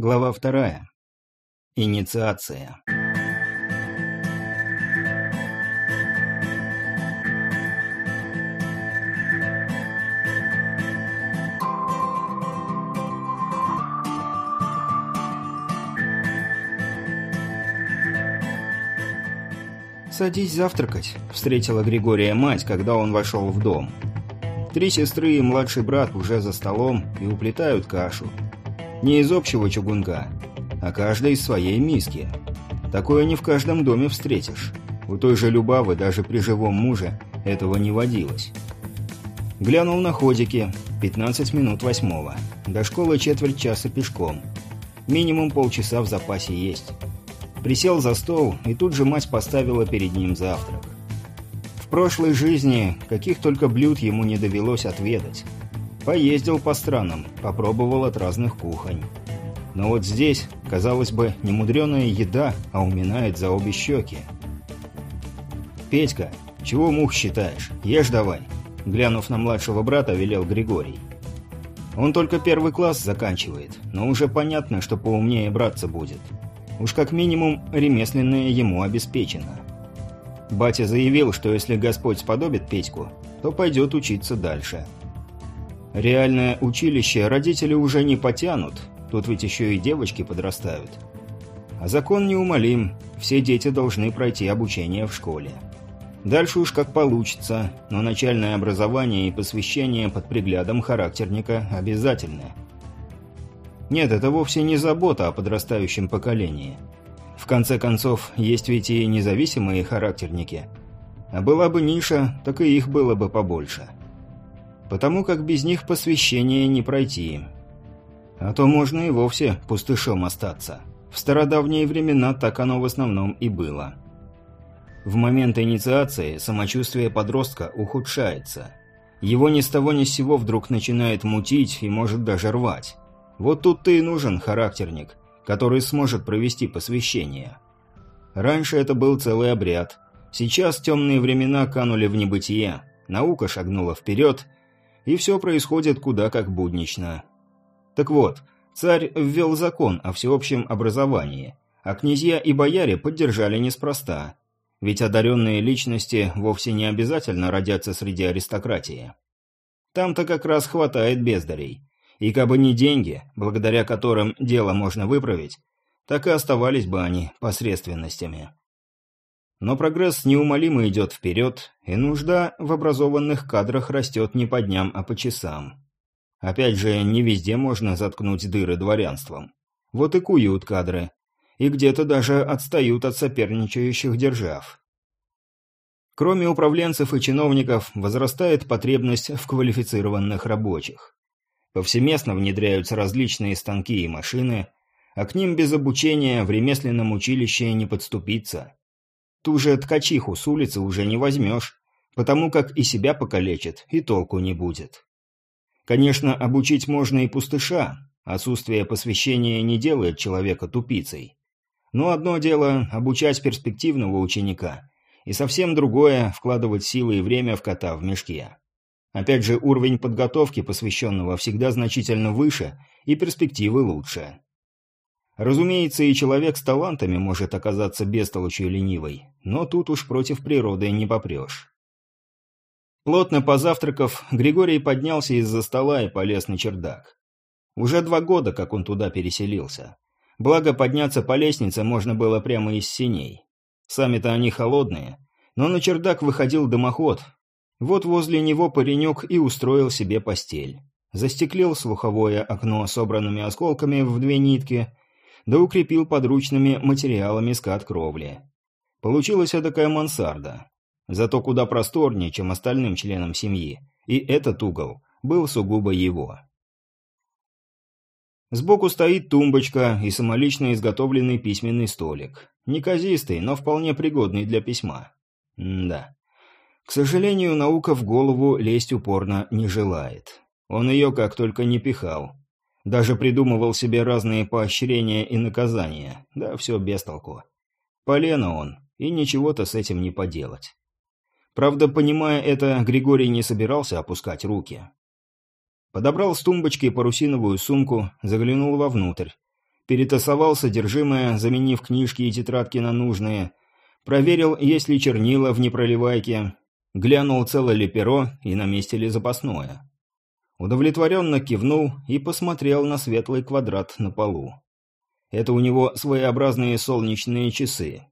Глава вторая. Инициация. «Садись завтракать», — встретила Григория мать, когда он вошел в дом. Три сестры и младший брат уже за столом и уплетают кашу. Не из общего чугунка, а каждый из своей миски. Такое не в каждом доме встретишь. У той же Любавы даже при живом муже этого не водилось. Глянул на ходики. 15 минут восьмого. До школы четверть часа пешком. Минимум полчаса в запасе есть. Присел за стол, и тут же мать поставила перед ним завтрак. В прошлой жизни каких только блюд ему не довелось отведать. Поездил по странам, попробовал от разных кухонь. Но вот здесь, казалось бы, немудреная еда, а уминает за обе щеки. «Петька, чего мух считаешь? Ешь давай!» Глянув на младшего брата, велел Григорий. Он только первый класс заканчивает, но уже понятно, что поумнее браться будет. Уж как минимум ремесленное ему обеспечено. Батя заявил, что если Господь сподобит Петьку, то пойдет учиться дальше. Реальное училище родители уже не потянут, тут ведь еще и девочки подрастают. А закон неумолим, все дети должны пройти обучение в школе. Дальше уж как получится, но начальное образование и посвящение под приглядом характерника обязательны. Нет, это вовсе не забота о подрастающем поколении. В конце концов, есть ведь и независимые характерники. А была бы ниша, так и их было бы побольше. Потому как без них посвящение не пройти. А то можно и вовсе пустышом остаться. В стародавние времена так оно в основном и было. В момент инициации самочувствие подростка ухудшается. Его ни с того ни с сего вдруг начинает мутить и может даже рвать. Вот тут-то и нужен характерник, который сможет провести посвящение. Раньше это был целый обряд. Сейчас темные времена канули в небытие, наука шагнула вперед, и все происходит куда как буднично. Так вот, царь ввел закон о всеобщем образовании, а князья и бояре поддержали неспроста, ведь одаренные личности вовсе не обязательно родятся среди аристократии. Там-то как раз хватает бездарей. И кабы не деньги, благодаря которым дело можно выправить, так и оставались бы они посредственностями. Но прогресс неумолимо идет вперед, и нужда в образованных кадрах растет не по дням, а по часам. Опять же, не везде можно заткнуть дыры дворянством. Вот и куют кадры. И где-то даже отстают от соперничающих держав. Кроме управленцев и чиновников, возрастает потребность в квалифицированных рабочих. Повсеместно внедряются различные станки и машины, а к ним без обучения в ремесленном училище не подступиться. Ту же ткачиху с улицы уже не возьмешь, потому как и себя покалечит, и толку не будет. Конечно, обучить можно и пустыша, отсутствие посвящения не делает человека тупицей. Но одно дело – обучать перспективного ученика, и совсем другое – вкладывать силы и время в кота в мешке. Опять же, уровень подготовки посвященного всегда значительно выше, и перспективы лучше. Разумеется, и человек с талантами может оказаться бестолочью ленивой, но тут уж против природы не попрешь. Плотно позавтракав, Григорий поднялся из-за стола и полез на чердак. Уже два года, как он туда переселился. Благо, подняться по лестнице можно было прямо из синей. Сами-то они холодные, но на чердак выходил дымоход, вот возле него паренек и устроил себе постель. Застеклил слуховое окно собранными осколками в две нитки, да укрепил подручными материалами скат кровли. Получилась такая мансарда. Зато куда просторнее, чем остальным членам семьи. И этот угол был сугубо его. Сбоку стоит тумбочка и самолично изготовленный письменный столик. Неказистый, но вполне пригодный для письма. М да. К сожалению, наука в голову лезть упорно не желает. Он ее как только не пихал. Даже придумывал себе разные поощрения и наказания. Да все без толку. Полено он, и ничего-то с этим не поделать. Правда, понимая это, Григорий не собирался опускать руки. Подобрал с тумбочки парусиновую сумку, заглянул вовнутрь. перетасовал содержимое, заменив книжки и тетрадки на нужные, проверил, есть ли чернила в непроливайке, глянул, цело ли перо и на месте ли запасное. Удовлетворенно кивнул и посмотрел на светлый квадрат на полу. Это у него своеобразные солнечные часы.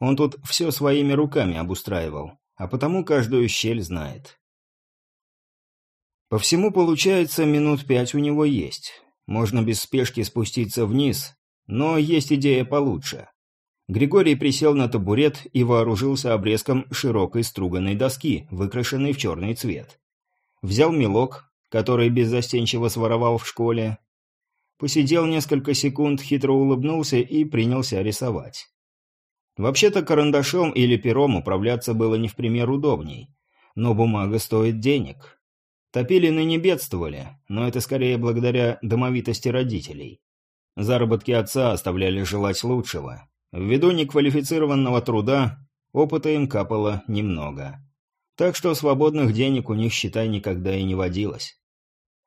Он тут все своими руками обустраивал, а потому каждую щель знает. По всему, получается, минут пять у него есть. Можно без спешки спуститься вниз, но есть идея получше. Григорий присел на табурет и вооружился обрезком широкой струганной доски, выкрашенной в черный цвет. Взял мелок, который беззастенчиво своровал в школе, посидел несколько секунд, хитро улыбнулся и принялся рисовать. Вообще-то карандашом или пером управляться было не в пример удобней, но бумага стоит денег. Топилины не бедствовали, но это скорее благодаря домовитости родителей. Заработки отца оставляли желать лучшего. Ввиду неквалифицированного труда опыта им капало немного. Так что свободных денег у них, считай, никогда и не водилось.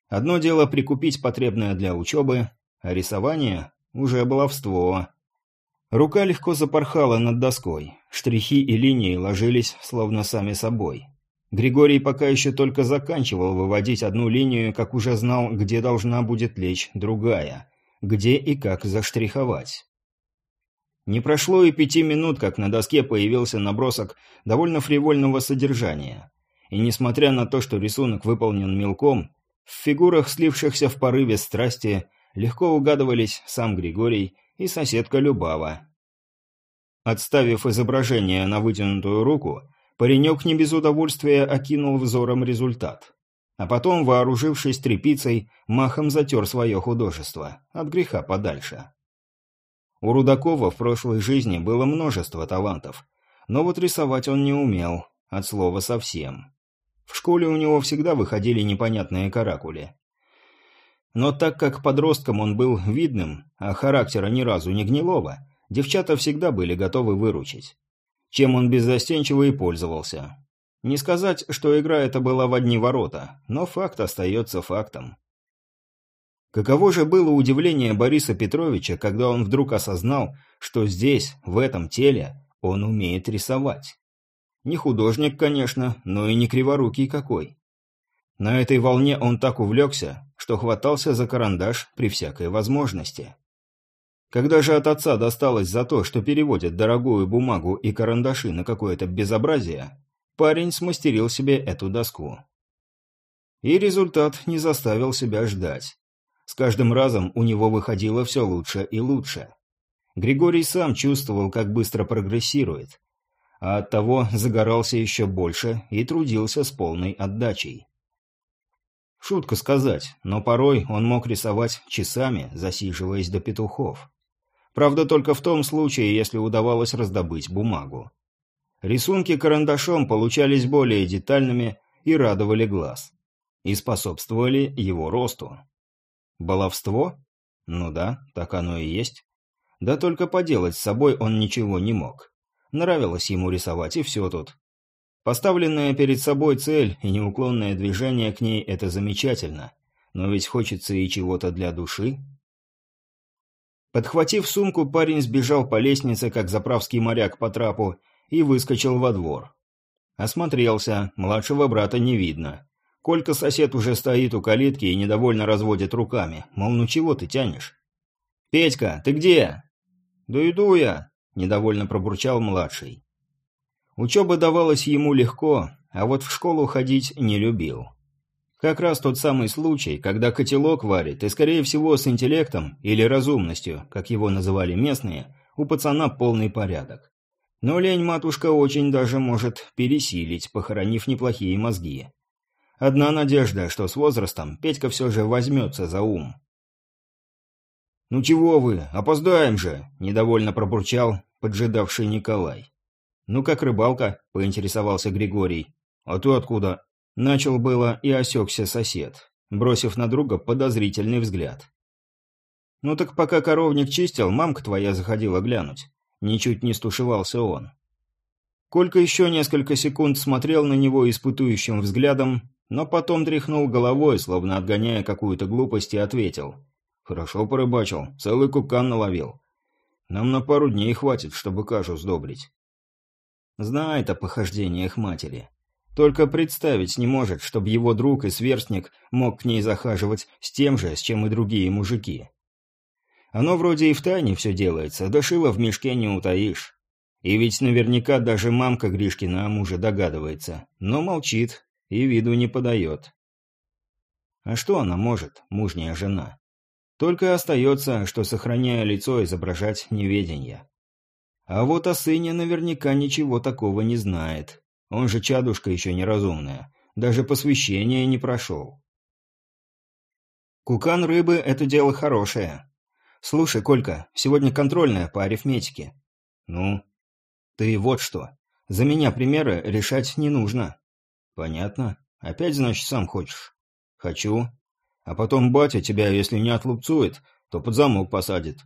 Одно дело прикупить потребное для учебы, а рисование – уже баловство. Рука легко запорхала над доской, штрихи и линии ложились словно сами собой. Григорий пока еще только заканчивал выводить одну линию, как уже знал, где должна будет лечь другая, где и как заштриховать. Не прошло и пяти минут, как на доске появился набросок довольно фривольного содержания. И несмотря на то, что рисунок выполнен мелком, в фигурах, слившихся в порыве страсти, легко угадывались сам Григорий и соседка Любава. Отставив изображение на вытянутую руку, паренек не без удовольствия окинул взором результат. А потом, вооружившись тряпицей, махом затер свое художество, от греха подальше. У Рудакова в прошлой жизни было множество талантов, но вот рисовать он не умел, от слова совсем. В школе у него всегда выходили непонятные каракули. Но так как подростком он был видным, а характера ни разу не гнилого, девчата всегда были готовы выручить. Чем он беззастенчиво и пользовался. Не сказать, что игра эта была в одни ворота, но факт остается фактом. Каково же было удивление Бориса Петровича, когда он вдруг осознал, что здесь, в этом теле, он умеет рисовать. Не художник, конечно, но и не криворукий какой. На этой волне он так увлекся, что хватался за карандаш при всякой возможности. Когда же от отца досталось за то, что переводит дорогую бумагу и карандаши на какое-то безобразие, парень смастерил себе эту доску. И результат не заставил себя ждать. С каждым разом у него выходило все лучше и лучше. Григорий сам чувствовал, как быстро прогрессирует, а оттого загорался еще больше и трудился с полной отдачей. Шутка сказать, но порой он мог рисовать часами, засиживаясь до петухов. Правда, только в том случае, если удавалось раздобыть бумагу. Рисунки карандашом получались более детальными и радовали глаз. И способствовали его росту. Баловство? Ну да, так оно и есть. Да только поделать с собой он ничего не мог. Нравилось ему рисовать, и все тут. Поставленная перед собой цель и неуклонное движение к ней – это замечательно. Но ведь хочется и чего-то для души. Подхватив сумку, парень сбежал по лестнице, как заправский моряк по трапу, и выскочил во двор. Осмотрелся, младшего брата не видно. Колька сосед уже стоит у калитки и недовольно разводит руками, мол, ну чего ты тянешь? «Петька, ты где?» «Да иду я», – недовольно пробурчал младший. Учеба давалась ему легко, а вот в школу ходить не любил. Как раз тот самый случай, когда котелок варит, и, скорее всего, с интеллектом или разумностью, как его называли местные, у пацана полный порядок. Но лень-матушка очень даже может пересилить, похоронив неплохие мозги. Одна надежда, что с возрастом Петька все же возьмется за ум. «Ну чего вы, опоздаем же!» – недовольно пробурчал поджидавший Николай. «Ну как рыбалка?» – поинтересовался Григорий. «А ты откуда?» Начал было и осекся сосед, бросив на друга подозрительный взгляд. «Ну так пока коровник чистил, мамка твоя заходила глянуть». Ничуть не стушевался он. Колька еще несколько секунд смотрел на него испытующим взглядом, но потом тряхнул головой, словно отгоняя какую-то глупость, и ответил. «Хорошо порыбачил, целый кукан наловил. Нам на пару дней хватит, чтобы кашу сдобрить». Знает о похождениях матери. Только представить не может, чтобы его друг и сверстник мог к ней захаживать с тем же, с чем и другие мужики. Оно вроде и в тайне все делается, да шило в мешке не утаишь. И ведь наверняка даже мамка Гришкина о муже догадывается, но молчит и виду не подает. А что она может, мужняя жена? Только остается, что, сохраняя лицо, изображать неведение. А вот о сыне наверняка ничего такого не знает. Он же чадушка еще неразумная. Даже посвящения не прошел. Кукан рыбы – это дело хорошее. Слушай, Колька, сегодня контрольная по арифметике. Ну? Ты вот что. За меня примеры решать не нужно. Понятно. Опять, значит, сам хочешь? Хочу. А потом батя тебя, если не отлупцует, то под замок посадит.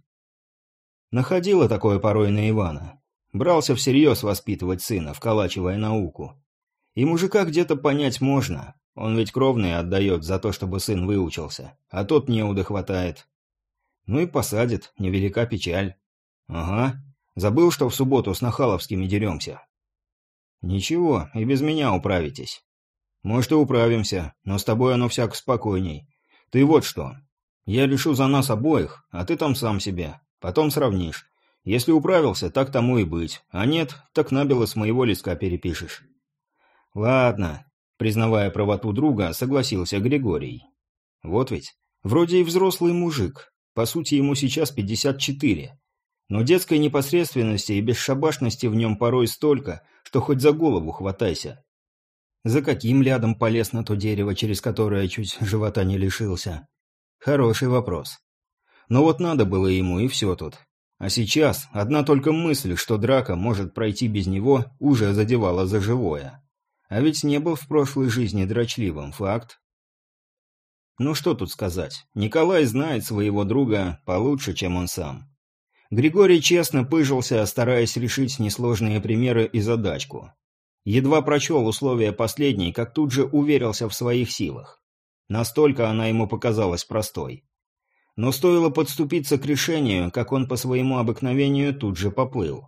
Находило такое порой на Ивана. Брался всерьез воспитывать сына, вколачивая науку. И мужика где-то понять можно. Он ведь кровный отдает за то, чтобы сын выучился. А тот неуда хватает. Ну и посадит, невелика печаль. Ага, забыл, что в субботу с Нахаловскими деремся. Ничего, и без меня управитесь. Может и управимся, но с тобой оно всяко спокойней. Ты вот что. Я решу за нас обоих, а ты там сам себе. Потом сравнишь. Если управился, так тому и быть. А нет, так набело с моего листка перепишешь. Ладно, признавая правоту друга, согласился Григорий. Вот ведь, вроде и взрослый мужик, по сути, ему сейчас 54. Но детской непосредственности и бесшабашности в нем порой столько, что хоть за голову хватайся. За каким лядом полез на то дерево, через которое чуть живота не лишился? Хороший вопрос. Но вот надо было ему, и все тут. А сейчас одна только мысль, что драка может пройти без него, уже задевала за живое. А ведь не был в прошлой жизни дрочливым, факт. Ну что тут сказать, Николай знает своего друга получше, чем он сам. Григорий честно пыжился, стараясь решить несложные примеры и задачку. Едва прочел условия последней, как тут же уверился в своих силах. Настолько она ему показалась простой. Но стоило подступиться к решению, как он по своему обыкновению тут же поплыл.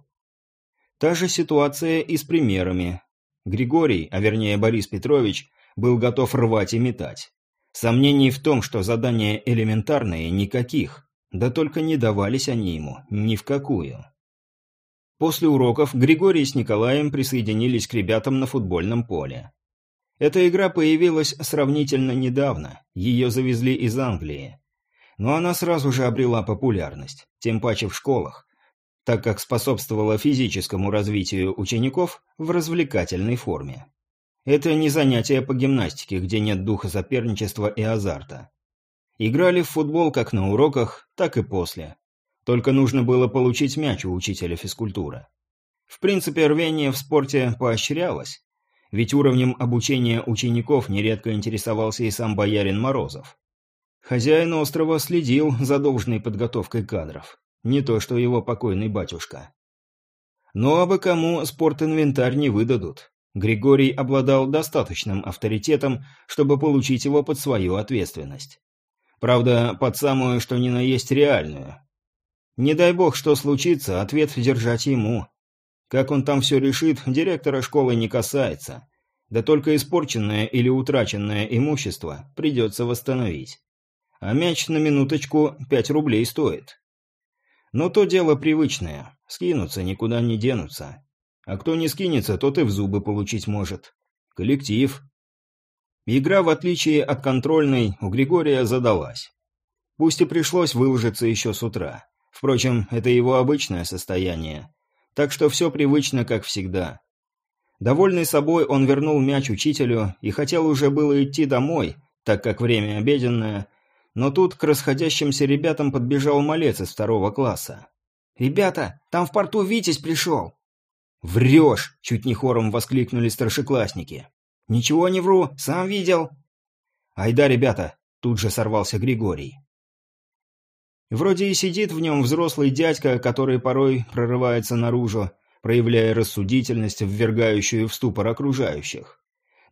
Та же ситуация и с примерами. Григорий, а вернее Борис Петрович, был готов рвать и метать. Сомнений в том, что задания элементарные, никаких. Да только не давались они ему ни в какую. После уроков Григорий с Николаем присоединились к ребятам на футбольном поле. Эта игра появилась сравнительно недавно, ее завезли из Англии. Но она сразу же обрела популярность, тем паче в школах, так как способствовала физическому развитию учеников в развлекательной форме. Это не занятие по гимнастике, где нет духа соперничества и азарта. Играли в футбол как на уроках, так и после. Только нужно было получить мяч у учителя физкультуры. В принципе, рвение в спорте поощрялось, ведь уровнем обучения учеников нередко интересовался и сам боярин Морозов. Хозяин острова следил за должной подготовкой кадров, не то что его покойный батюшка. Но абы кому спортинвентарь не выдадут. Григорий обладал достаточным авторитетом, чтобы получить его под свою ответственность. Правда, под самую, что ни на есть реальную. Не дай бог, что случится, ответ держать ему. Как он там все решит, директора школы не касается. Да только испорченное или утраченное имущество придется восстановить. А мяч на минуточку пять рублей стоит. Но то дело привычное, скинуться никуда не денутся. А кто не скинется, тот и в зубы получить может. Коллектив. Игра, в отличие от контрольной, у Григория задалась. Пусть и пришлось выложиться еще с утра. Впрочем, это его обычное состояние. Так что все привычно, как всегда. Довольный собой, он вернул мяч учителю и хотел уже было идти домой, так как время обеденное, но тут к расходящимся ребятам подбежал малец из второго класса. «Ребята, там в порту Витязь пришел!» «Врешь!» – чуть не хором воскликнули старшеклассники. «Ничего не вру, сам видел!» «Айда, ребята!» – тут же сорвался Григорий. Вроде и сидит в нем взрослый дядька, который порой прорывается наружу, проявляя рассудительность, ввергающую в ступор окружающих.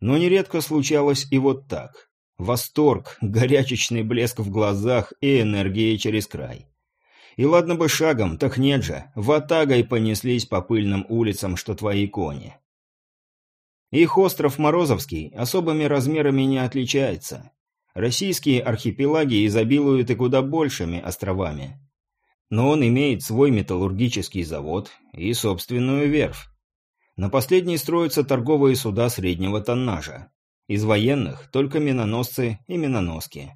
Но нередко случалось и вот так. Восторг, горячечный блеск в глазах и энергия через край. И ладно бы шагом, так нет же, ватагой понеслись по пыльным улицам, что твои кони. Их остров Морозовский особыми размерами не отличается. Российские архипелаги изобилуют и куда большими островами. Но он имеет свой металлургический завод и собственную верфь. На последней строятся торговые суда среднего тоннажа. Из военных только миноносцы и миноноски.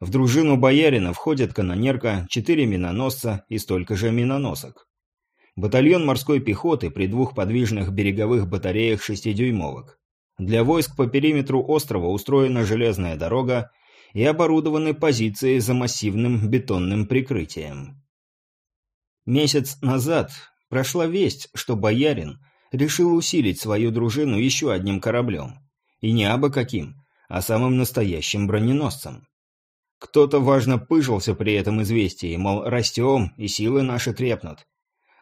В дружину боярина входят канонерка, четыре миноносца и столько же миноносок. Батальон морской пехоты при двух подвижных береговых батареях шестидюймовок. Для войск по периметру острова устроена железная дорога и оборудованы позиции за массивным бетонным прикрытием. Месяц назад прошла весть, что боярин решил усилить свою дружину еще одним кораблем. И не абы каким, а самым настоящим броненосцем. Кто-то важно пыжился при этом известии, мол, растем, и силы наши крепнут.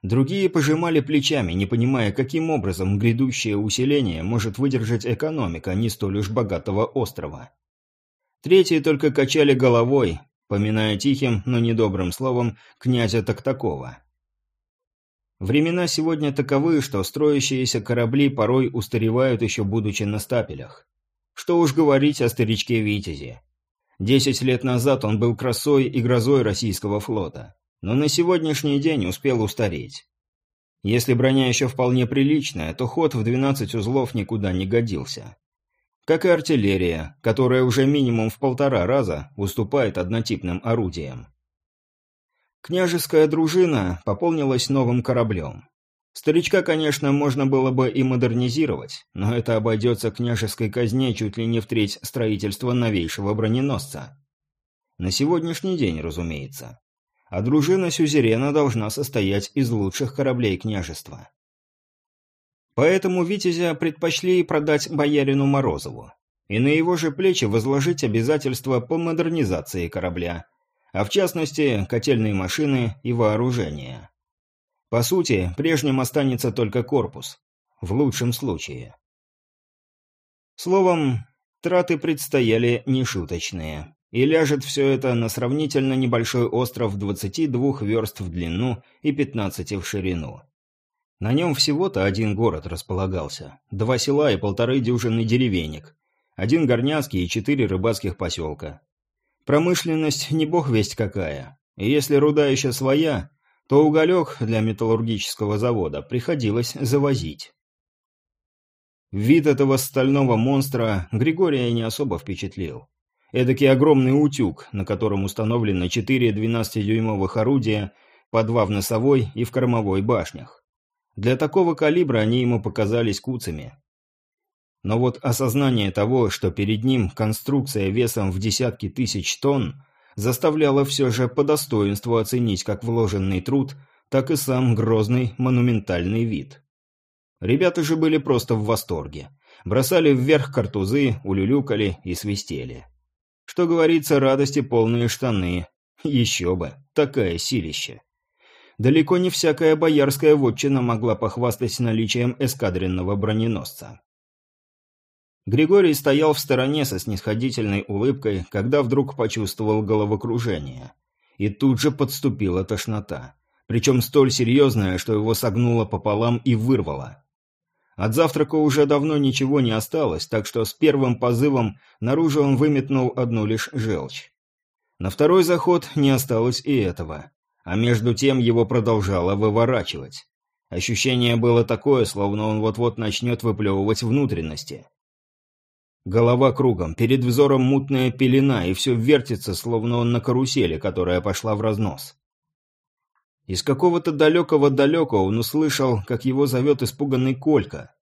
Другие пожимали плечами, не понимая, каким образом грядущее усиление может выдержать экономика не столь уж богатого острова. Третьи только качали головой, поминая тихим, но недобрым словом князя Токтакова. Времена сегодня таковы, что строящиеся корабли порой устаревают еще будучи на стапелях. Что уж говорить о старичке Витязе. Десять лет назад он был красой и грозой российского флота, но на сегодняшний день успел устареть. Если броня еще вполне приличная, то ход в 12 узлов никуда не годился. Как и артиллерия, которая уже минимум в полтора раза уступает однотипным орудиям. Княжеская дружина пополнилась новым кораблем. Старичка, конечно, можно было бы и модернизировать, но это обойдется княжеской казне чуть ли не в треть строительства новейшего броненосца. На сегодняшний день, разумеется. А дружина Сюзерена должна состоять из лучших кораблей княжества. Поэтому Витязя предпочли продать боярину Морозову, и на его же плечи возложить обязательства по модернизации корабля, а в частности котельные машины и вооружение. По сути, прежним останется только корпус. В лучшем случае. Словом, траты предстояли нешуточные. И ляжет все это на сравнительно небольшой остров 22 верст в длину и 15 в ширину. На нем всего-то один город располагался. Два села и полторы дюжины деревенек. Один горняцкий и четыре рыбацких поселка. Промышленность не бог весть какая. И если руда еще своя, то уголек для металлургического завода приходилось завозить. Вид этого стального монстра Григория не особо впечатлил. Эдакий огромный утюг, на котором установлены четыре 12-дюймовых орудия, по два в носовой и в кормовой башнях. Для такого калибра они ему показались куцами. Но вот осознание того, что перед ним конструкция весом в десятки тысяч тонн, заставляло все же по достоинству оценить как вложенный труд, так и сам грозный монументальный вид. Ребята же были просто в восторге. Бросали вверх картузы, улюлюкали и свистели. Что говорится, радости полные штаны. Еще бы, такая силища. Далеко не всякая боярская вотчина могла похвастать наличием эскадренного броненосца. Григорий стоял в стороне со снисходительной улыбкой, когда вдруг почувствовал головокружение. И тут же подступила тошнота. Причем столь серьезная, что его согнуло пополам и вырвало. От завтрака уже давно ничего не осталось, так что с первым позывом наружу он выметнул одну лишь желчь. На второй заход не осталось и этого. А между тем его продолжало выворачивать. Ощущение было такое, словно он вот-вот начнет выплевывать внутренности. Голова кругом, перед взором мутная пелена, и все вертится, словно он на карусели, которая пошла в разнос. Из какого-то далекого-далекого он услышал, как его зовет испуганный Колька.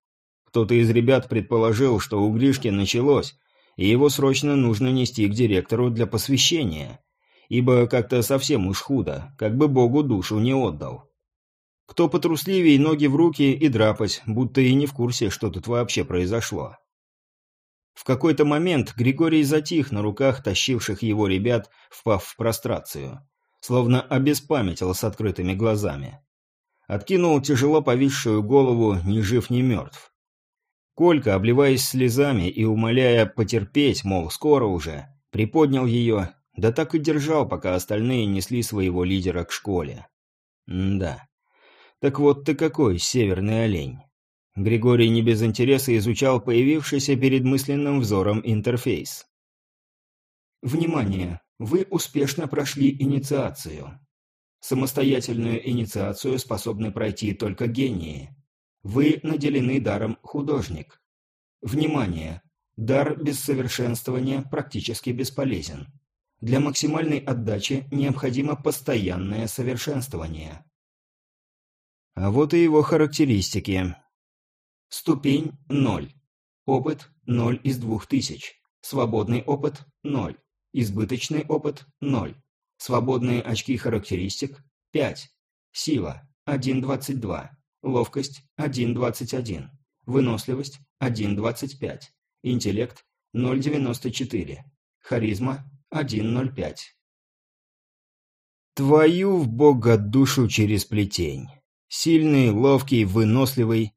Кто-то из ребят предположил, что у Гришки началось, и его срочно нужно нести к директору для посвящения, ибо как-то совсем уж худо, как бы Богу душу не отдал. Кто потрусливей ноги в руки и драпать, будто и не в курсе, что тут вообще произошло. В какой-то момент Григорий затих на руках тащивших его ребят, впав в прострацию. Словно обеспамятил с открытыми глазами. Откинул тяжело повисшую голову, ни жив, ни мертв. Колька, обливаясь слезами и умоляя потерпеть, мол, скоро уже, приподнял ее, да так и держал, пока остальные несли своего лидера к школе. Да. Так вот ты какой, северный олень. Григорий не без интереса изучал появившийся перед мысленным взором интерфейс. Внимание! Вы успешно прошли инициацию. Самостоятельную инициацию способны пройти только гении. Вы наделены даром художник. Внимание! Дар без совершенствования практически бесполезен. Для максимальной отдачи необходимо постоянное совершенствование. А вот и его характеристики. Ступень 0. Опыт 0 из 2000. Свободный опыт 0. Избыточный опыт – 0. Свободные очки характеристик – 5. Сила – 1.22. Ловкость – 1.21. Выносливость – 1.25. Интеллект – 0.94. Харизма – 1.05. Твою в бога душу через плетень. Сильный, ловкий, выносливый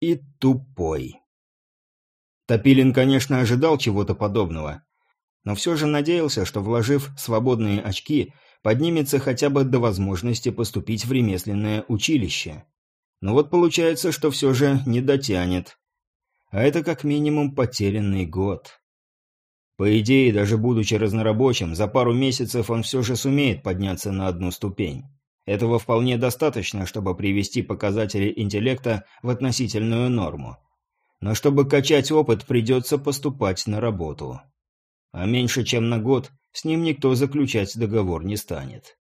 и тупой. Топилин, конечно, ожидал чего-то подобного, но все же надеялся, что, вложив свободные очки, поднимется хотя бы до возможности поступить в ремесленное училище. Но вот получается, что все же не дотянет. А это как минимум потерянный год. По идее, даже будучи разнорабочим, за пару месяцев он все же сумеет подняться на одну ступень. Этого вполне достаточно, чтобы привести показатели интеллекта в относительную норму. Но чтобы качать опыт, придется поступать на работу а меньше чем на год с ним никто заключать договор не станет.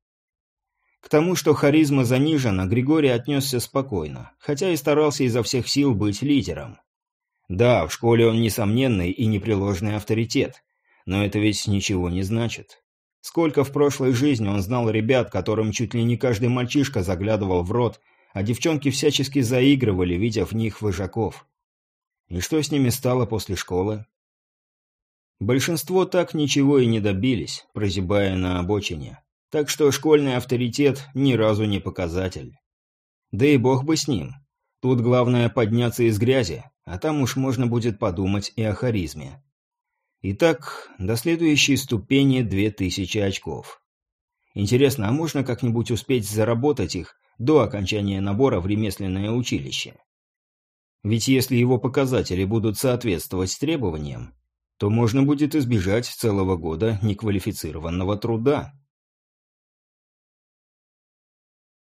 К тому, что харизма занижена, Григорий отнесся спокойно, хотя и старался изо всех сил быть лидером. Да, в школе он несомненный и непреложный авторитет, но это ведь ничего не значит. Сколько в прошлой жизни он знал ребят, которым чуть ли не каждый мальчишка заглядывал в рот, а девчонки всячески заигрывали, видя в них вожаков. И что с ними стало после школы? Большинство так ничего и не добились, прозябая на обочине. Так что школьный авторитет ни разу не показатель. Да и бог бы с ним. Тут главное подняться из грязи, а там уж можно будет подумать и о харизме. Итак, до следующей ступени две тысячи очков. Интересно, а можно как-нибудь успеть заработать их до окончания набора в ремесленное училище? Ведь если его показатели будут соответствовать требованиям, то можно будет избежать целого года неквалифицированного труда.